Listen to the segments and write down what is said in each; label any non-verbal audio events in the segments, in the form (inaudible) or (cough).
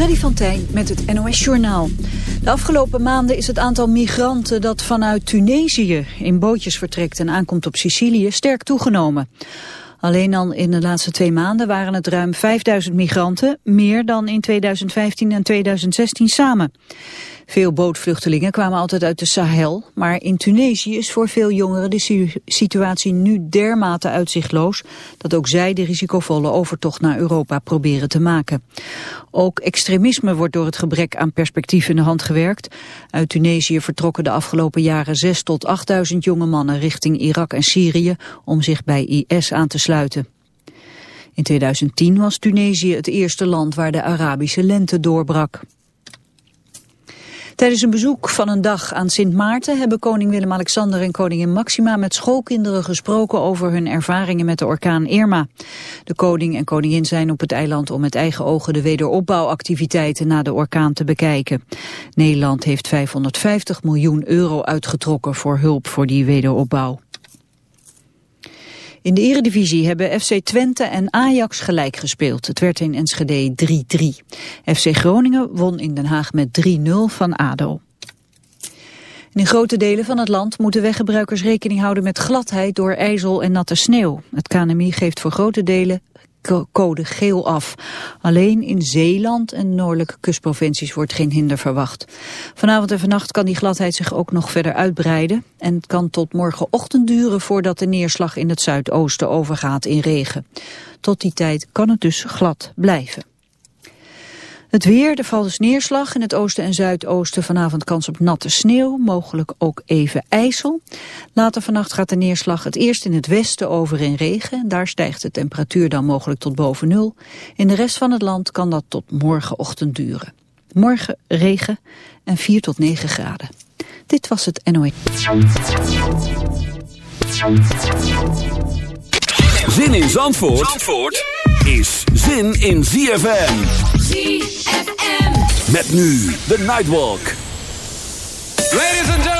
Freddy van Tijn met het NOS-journaal. De afgelopen maanden is het aantal migranten dat vanuit Tunesië in bootjes vertrekt en aankomt op Sicilië sterk toegenomen. Alleen al in de laatste twee maanden waren het ruim 5000 migranten, meer dan in 2015 en 2016 samen. Veel bootvluchtelingen kwamen altijd uit de Sahel, maar in Tunesië is voor veel jongeren de situatie nu dermate uitzichtloos dat ook zij de risicovolle overtocht naar Europa proberen te maken. Ook extremisme wordt door het gebrek aan perspectief in de hand gewerkt. Uit Tunesië vertrokken de afgelopen jaren 6 tot 8000 jonge mannen richting Irak en Syrië om zich bij IS aan te sluiten. In 2010 was Tunesië het eerste land waar de Arabische lente doorbrak. Tijdens een bezoek van een dag aan Sint Maarten hebben koning Willem-Alexander en koningin Maxima met schoolkinderen gesproken over hun ervaringen met de orkaan Irma. De koning en koningin zijn op het eiland om met eigen ogen de wederopbouwactiviteiten na de orkaan te bekijken. Nederland heeft 550 miljoen euro uitgetrokken voor hulp voor die wederopbouw. In de eredivisie hebben FC Twente en Ajax gelijk gespeeld. Het werd in Enschede 3-3. FC Groningen won in Den Haag met 3-0 van ADO. in grote delen van het land moeten weggebruikers rekening houden met gladheid door ijzel en natte sneeuw. Het KNMI geeft voor grote delen code geel af. Alleen in Zeeland en noordelijke kustprovincies wordt geen hinder verwacht. Vanavond en vannacht kan die gladheid zich ook nog verder uitbreiden. En het kan tot morgenochtend duren voordat de neerslag in het zuidoosten overgaat in regen. Tot die tijd kan het dus glad blijven. Het weer, er valt dus neerslag. In het oosten en zuidoosten vanavond kans op natte sneeuw. Mogelijk ook even ijsel. Later vannacht gaat de neerslag het eerst in het westen over in regen. Daar stijgt de temperatuur dan mogelijk tot boven nul. In de rest van het land kan dat tot morgenochtend duren. Morgen regen en 4 tot 9 graden. Dit was het NOE. Zin in Zandvoort, Zandvoort? Is zin in ZFM. ZFM. Met nu de Nightwalk. Ladies and gentlemen.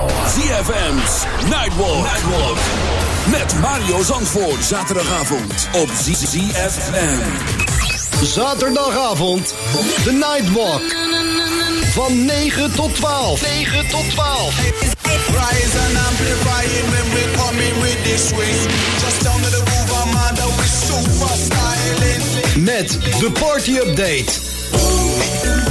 ZFM's Nightwalk. Nightwalk. Met Mario Zandvoort. Zaterdagavond op ZFM. Zaterdagavond. De Nightwalk. Van 9 tot 12. 9 tot 12. Rise and amplify it when we come in with this swing. Just down to the groove, I'm under with super styling. Met de party update.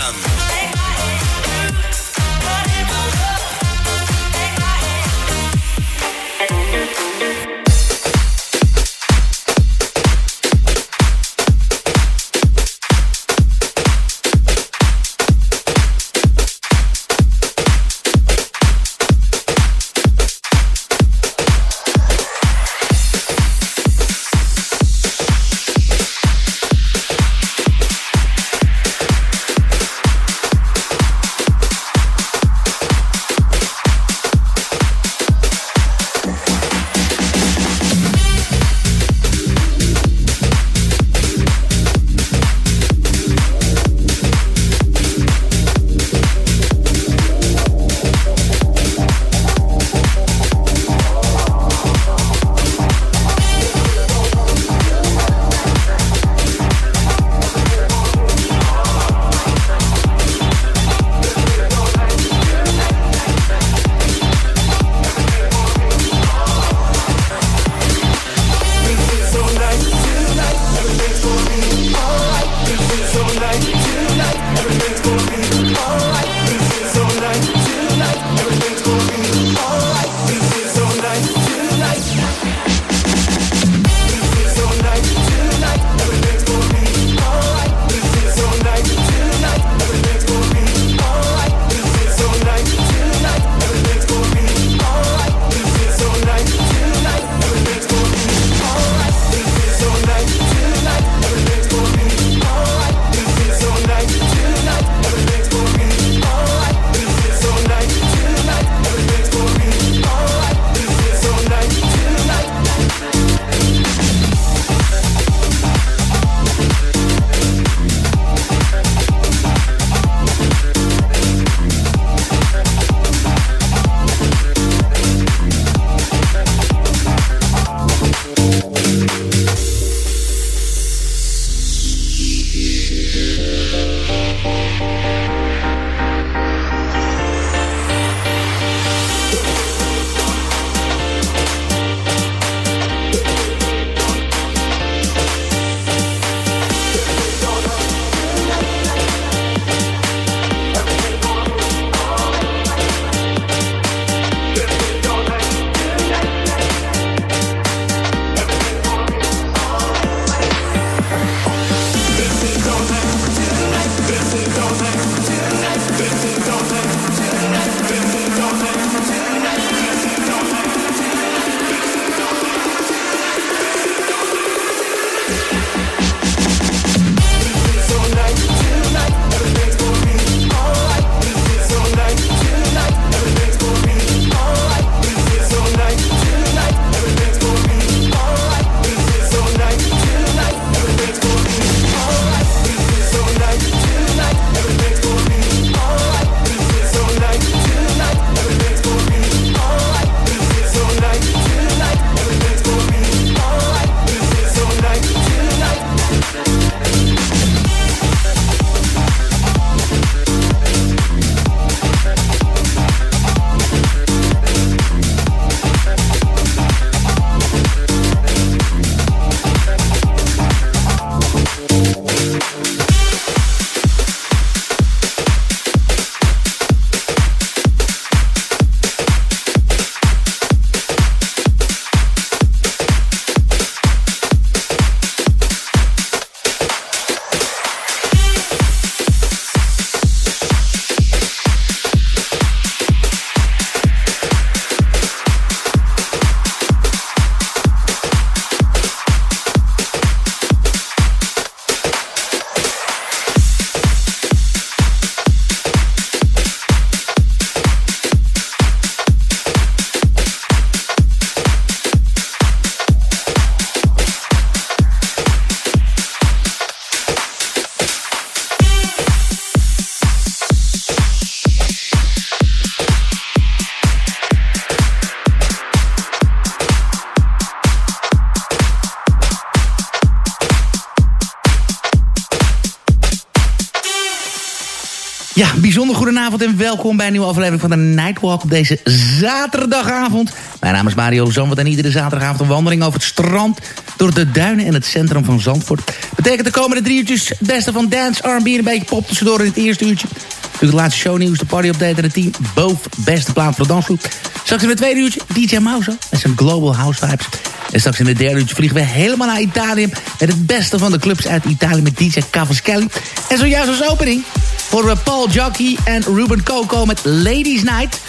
Goedenavond en welkom bij een nieuwe aflevering van de Nightwalk op deze zaterdagavond. Mijn naam is Mario Zandvoort en iedere zaterdagavond een wandeling over het strand... door de duinen en het centrum van Zandvoort. Betekent de komende drie uurtjes het beste van dance, R&B en een beetje pop tussendoor in het eerste uurtje. Natuurlijk het laatste shownieuws, de party update en het team. Boven beste plaat voor de dansgroep. Straks in het tweede uurtje DJ Mouse met zijn Global House Vibes. En straks in het derde uurtje vliegen we helemaal naar Italië... met het beste van de clubs uit Italië met DJ Cavaschelli. En zojuist als opening voor we Paul Jockey en Ruben Coco met Ladies Night.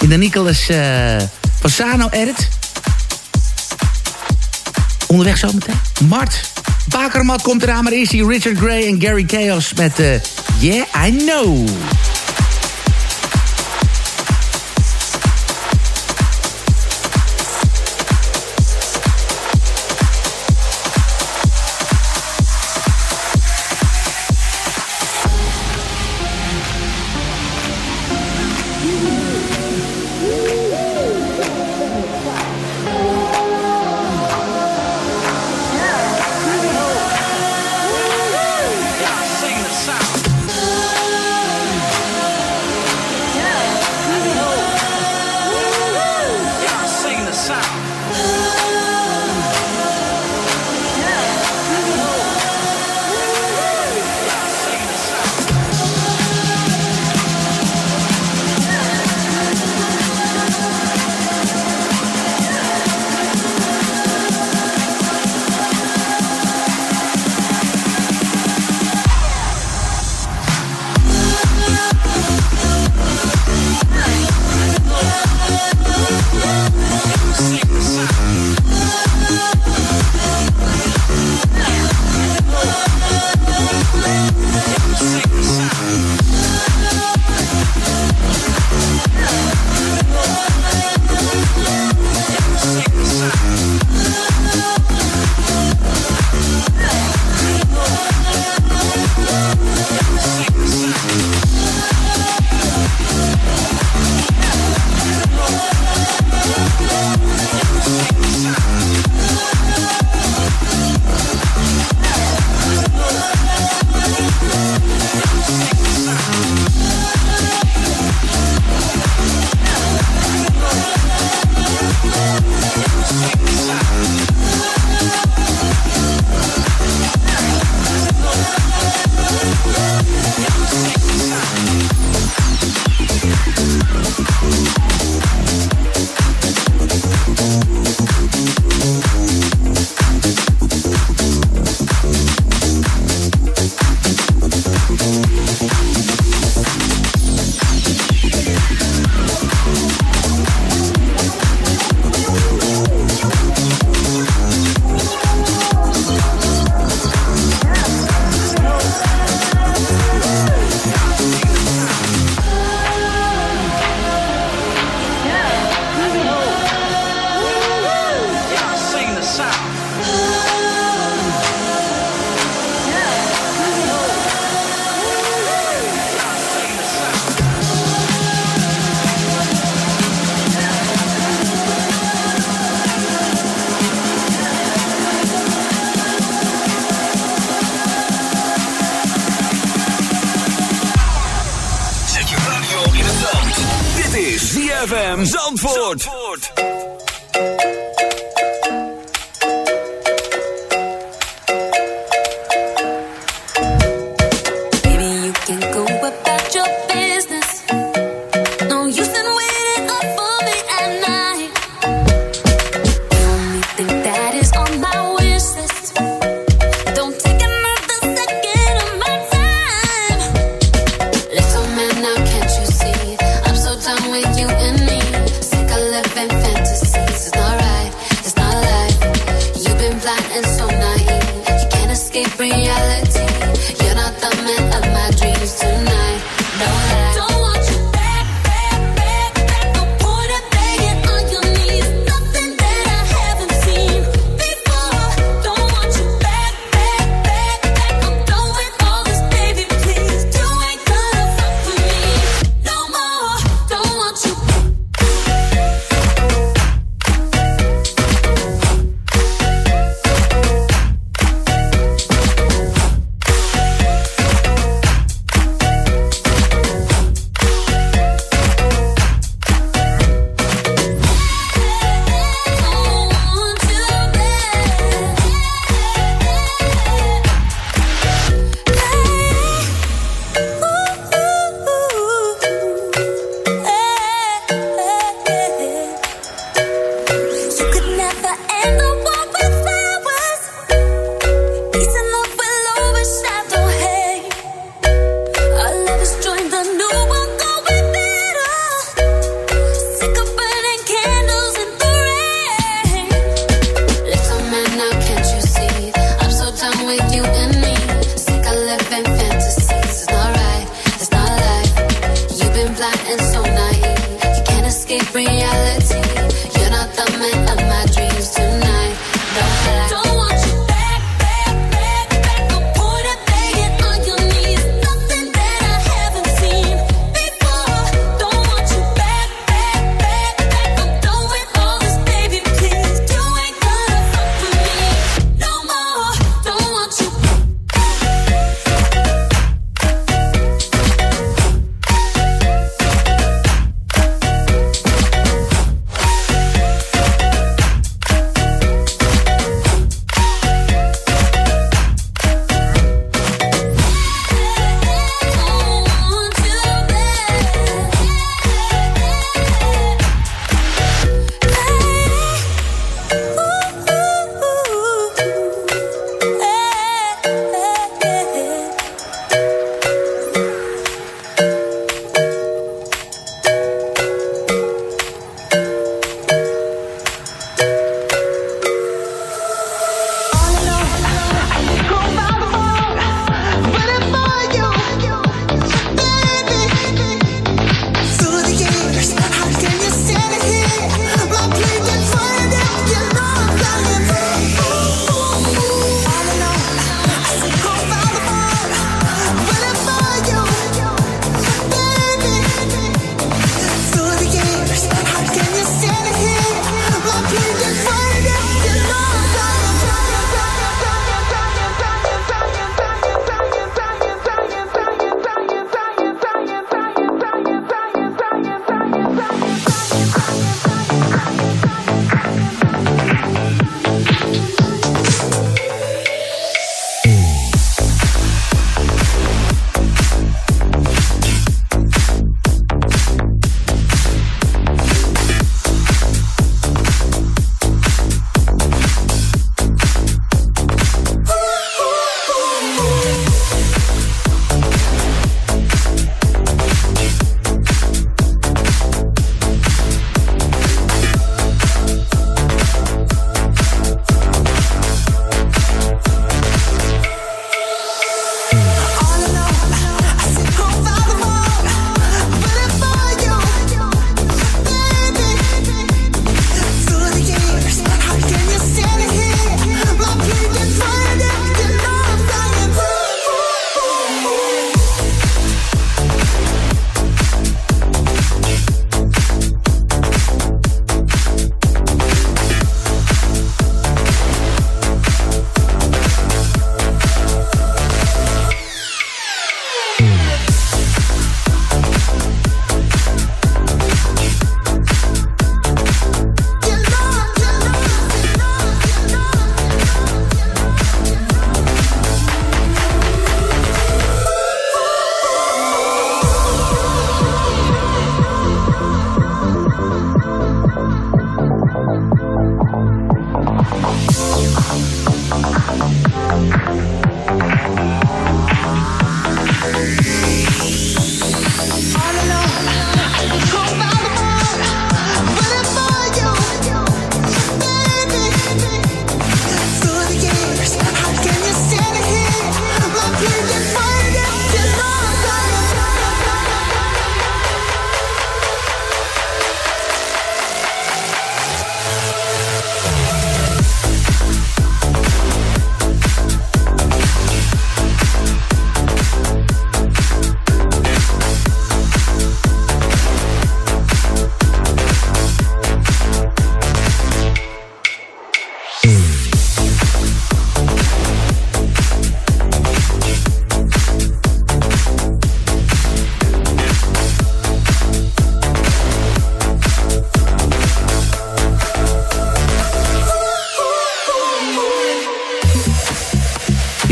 In de Nicolas uh, Fasano edit. Onderweg zometeen. Mart. Bakermat komt eraan, maar is hij Richard Gray en Gary Chaos met uh, Yeah, I Know.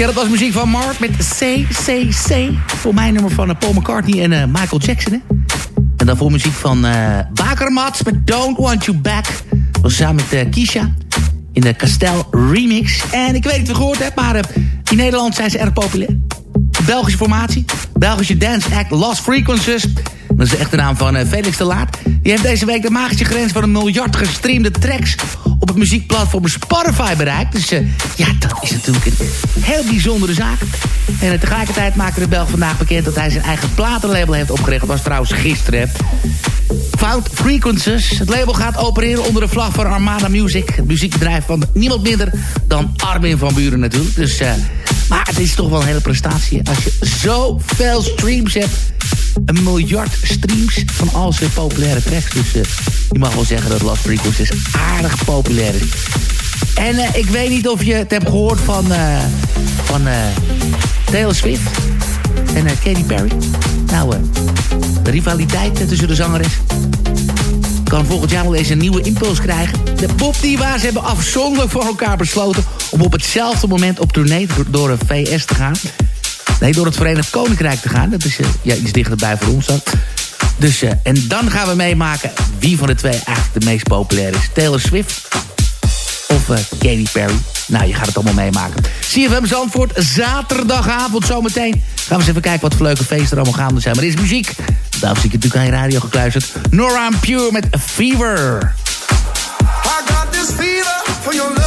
Dat was muziek van Mark met CCC. Voor mijn nummer van uh, Paul McCartney en uh, Michael Jackson. Hè? En dan voor muziek van uh, Bakermats met Don't Want You Back. Dat was samen met Kisha in de Castel remix. En ik weet niet of je gehoord hebt, maar in Nederland zijn ze erg populair. Belgische formatie. Belgische dance act Lost Frequencies. Dat is de echte naam van Felix de Laat. Die heeft deze week de magische grens van een miljard gestreamde tracks op het muziekplatform Spotify bereikt. Dus uh, ja, dat is natuurlijk een heel bijzondere zaak. En tegelijkertijd maakte de Belg vandaag bekend dat hij zijn eigen platenlabel heeft opgericht. Dat was trouwens gisteren. Found Frequencies. Het label gaat opereren onder de vlag van Armada Music. Het muziekbedrijf van niemand minder dan Armin van Buren natuurlijk. Dus, uh, maar het is toch wel een hele prestatie. Als je zoveel streams hebt. Een miljard streams van al zijn populaire tracks. Dus uh, je mag wel zeggen dat Lost Frequencies aardig populair is. En uh, ik weet niet of je het hebt gehoord van, uh, van Taylor Swift en Katy Perry. Nou, de rivaliteit tussen de zangeres kan volgend jaar wel eens een nieuwe impuls krijgen. De popdiva's hebben afzonderlijk voor elkaar besloten... om op hetzelfde moment op tournee door de VS te gaan. Nee, door het Verenigd Koninkrijk te gaan. Dat is uh, ja, iets dichterbij voor ons dan. Dus, uh, en dan gaan we meemaken wie van de twee eigenlijk de meest populair is. Taylor Swift of uh, Katy Perry. Nou, je gaat het allemaal meemaken. CFM Zandvoort, zaterdagavond zometeen. Gaan we eens even kijken wat voor leuke feesten er allemaal gaande zijn. Maar er is muziek. Daarom zie ik natuurlijk aan je radio gekluisterd. Nora Pure met Fever. I got this fever for your.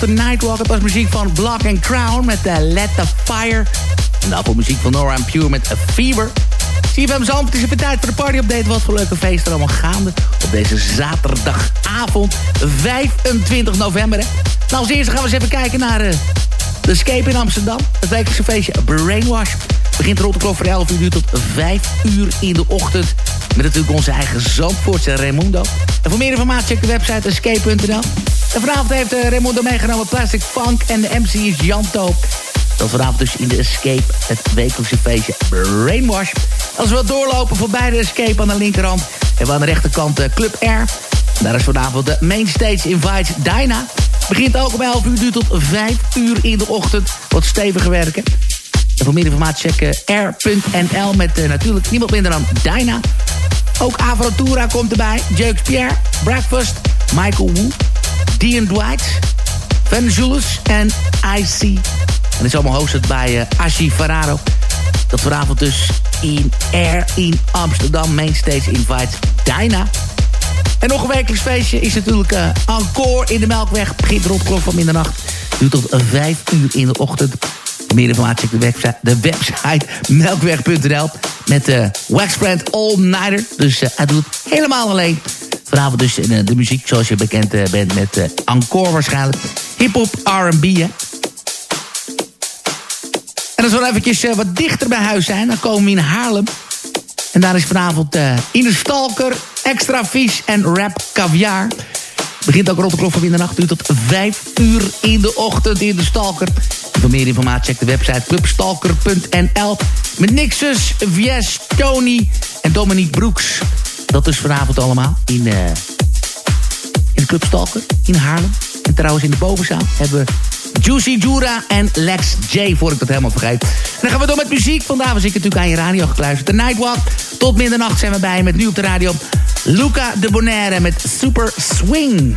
De Nightwalk. Het was muziek van Block and Crown met uh, Let the Fire. En de muziek van Nora Pure met A Fever. CFM Zand, het is even tijd voor de party-update. Wat voor leuke feesten allemaal gaande op deze zaterdagavond, 25 november. Nou, als eerste gaan we eens even kijken naar uh, de Escape in Amsterdam. Het wekelijkse feestje Brainwash. Begint rond de klok van 11 uur tot 5 uur in de ochtend. Met natuurlijk onze eigen Zandvoortse Raimundo. En voor meer informatie check de website escape.nl. En vanavond heeft uh, Raimundo meegenomen Plastic Funk en de MC is Janto. Dat vanavond dus in de Escape, het wekelijkse feestje Brainwash. Als we wat doorlopen voorbij de Escape aan de linkerhand... hebben we aan de rechterkant uh, Club Air. Daar is vanavond de Mainstage Invite Dyna. Begint ook om 11 uur, duurt tot 5 uur in de ochtend. Wat steviger werken. En voor meer informatie checken r.nl met natuurlijk niemand minder dan Dyna. Ook Avrotura komt erbij. Jukes Pierre, Breakfast, Michael Wu, Dean Dwight, Van en IC. En dat is allemaal hosted bij uh, Ashi Ferraro. Dat vanavond dus in Air in Amsterdam. Mainstage Invite Dyna. En nog een wekelijks feestje is natuurlijk uh, Encore in de Melkweg. Begint rond klok van middernacht. Duurt tot 5 uur in de ochtend. Meer informatie op de website, de website melkweg.nl met de uh, Waxbrand All Nighter. Dus hij doet het helemaal alleen. Vanavond dus uh, de muziek zoals je bekend uh, bent met uh, Encore waarschijnlijk. Hip-hop, R&B hè. En als we eventjes wat dichter bij huis zijn, dan komen we in Haarlem. En daar is vanavond in de Stalker, extra vis en rap caviar. Begint ook rond de klok van middernacht uur tot 5 uur in de ochtend in de Stalker. Voor meer informatie check de website clubstalker.nl. Met Nixus, Vies, Tony en Dominique Broeks. Dat is vanavond allemaal in, uh, in de Club Stalker in Haarlem. En trouwens in de bovenzaal hebben we Juicy Jura en Lex J, voor ik dat helemaal vergeet. Dan gaan we door met muziek. Vandaag was ik natuurlijk aan je radio gekluisterd. De Nightwalk. Tot middernacht zijn we bij met nu op de radio Luca de Bonaire met Super Swing.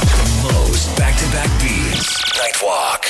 Nightwalk.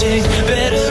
better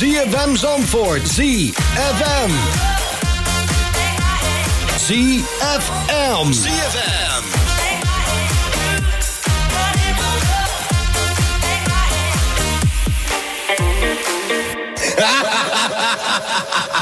ZFM Zandvoort. ZFM. ZFM. ZFM. ha (laughs)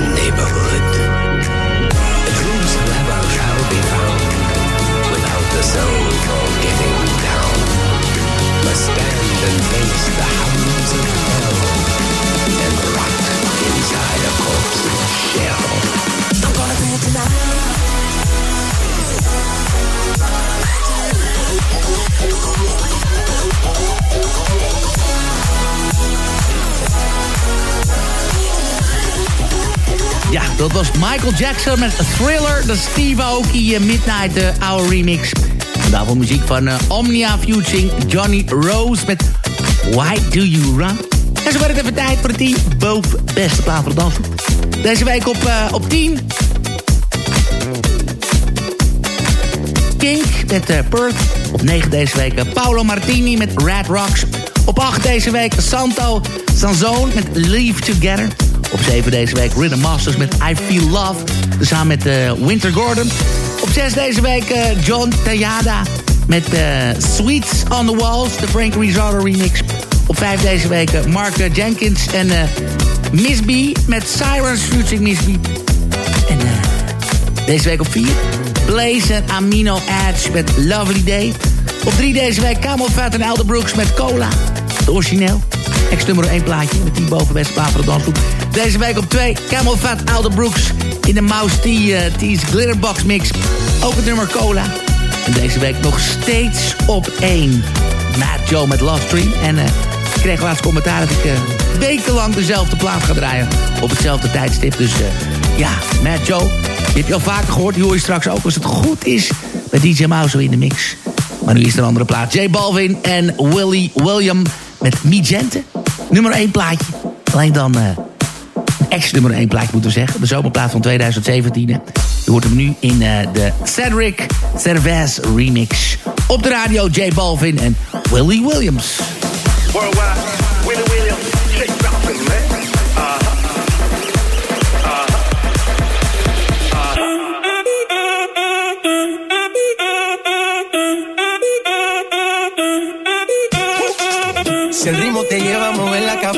neighborhood. Michael Jackson met Thriller, de Steve Aoki eh, Midnight uh, Hour remix. En daarvoor muziek van eh, Omnia featuring Johnny Rose met Why Do You Run? En zo werd het even tijd voor de 10 boven beste plaat voor de. Deze week op, eh, op 10. Kink met Perth. Op 9 deze week Paolo Martini met Red Rocks. Op 8 deze week Santo Sanzone met Leave Together. Op 7 deze week Rhythm Masters met I Feel Love. Samen met eh, Winter Gordon. Op 6 deze week eh, John Tejada met eh, Sweets on the Walls. De Frank Rizzardo remix. Op 5 deze week Mark Jenkins en Miss B met Sirens featuring Miss B. En deze week op 4 Blaze en Amino Edge met Lovely Day. Op 3 deze week Camel Fat en Elder Brooks met Cola. De origineel. Ex nummer 1 plaatje met die plaat voor de dansgroep. Deze week op 2 Camel Fat Elder Brooks in de Mouse T, uh, Glitterbox mix. Ook het nummer Cola. En deze week nog steeds op 1 Matt Joe met Love. En eh, ik kreeg laatst commentaar dat ik eh, wekenlang dezelfde plaat ga draaien. Op hetzelfde tijdstip. Dus eh, ja, Matt Joe. Die heb je al vaker gehoord. Die hoor je straks ook als het goed is. Bij DJ Mouse in de mix. Maar nu is er een andere plaat. J Balvin en Willie William met Migente. Nummer 1 plaatje. Alleen dan eh, een ex-nummer 1 plaatje moeten we zeggen. De zomerplaat van 2017. hè. Je hoort hem nu in eh, de Cedric Cervez remix. Op de radio J Balvin en Willie Williams.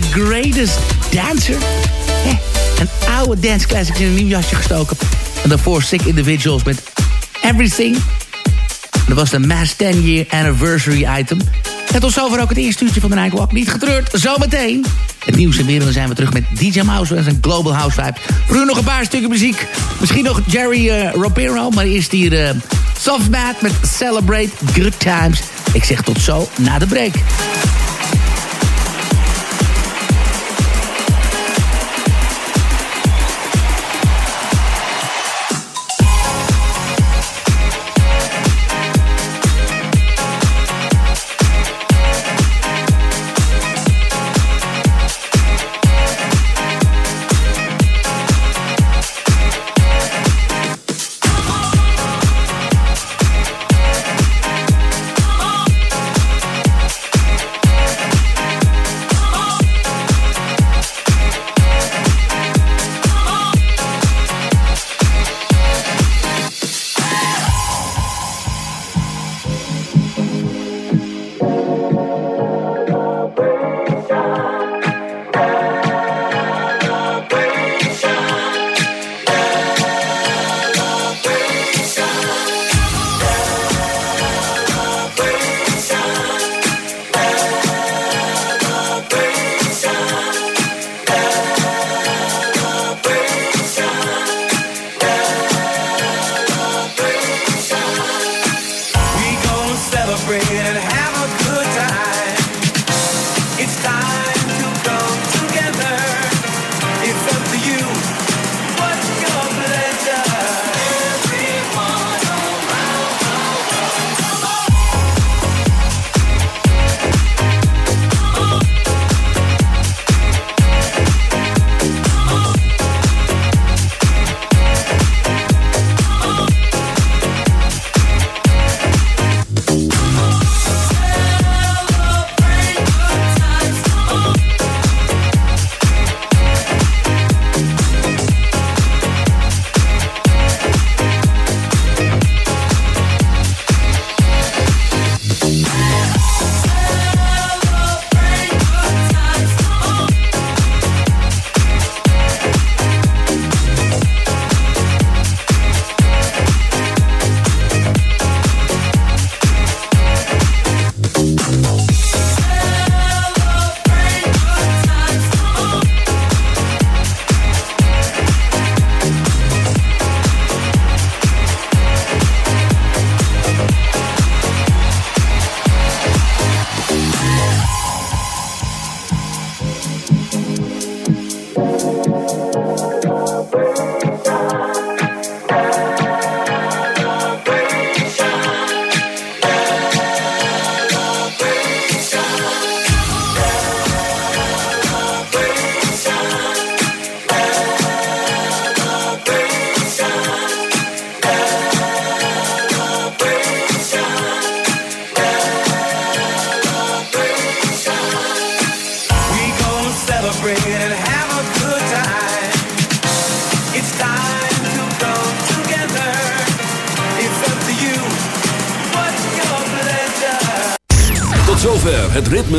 The Greatest Dancer. Een oude dance classic in een nieuw jasje gestoken. En daarvoor Sick Individuals met Everything. Dat was de Mass 10 Year Anniversary item. En tot zover ook het eerste uurtje van de Nightwalk. Niet getreurd, zometeen. Het nieuws en dan zijn we terug met DJ Mouse en zijn Global House Vibe. Voor nog een paar stukken muziek. Misschien nog Jerry uh, maar eerst hier uh, Softmat met Celebrate Good Times. Ik zeg tot zo na de break.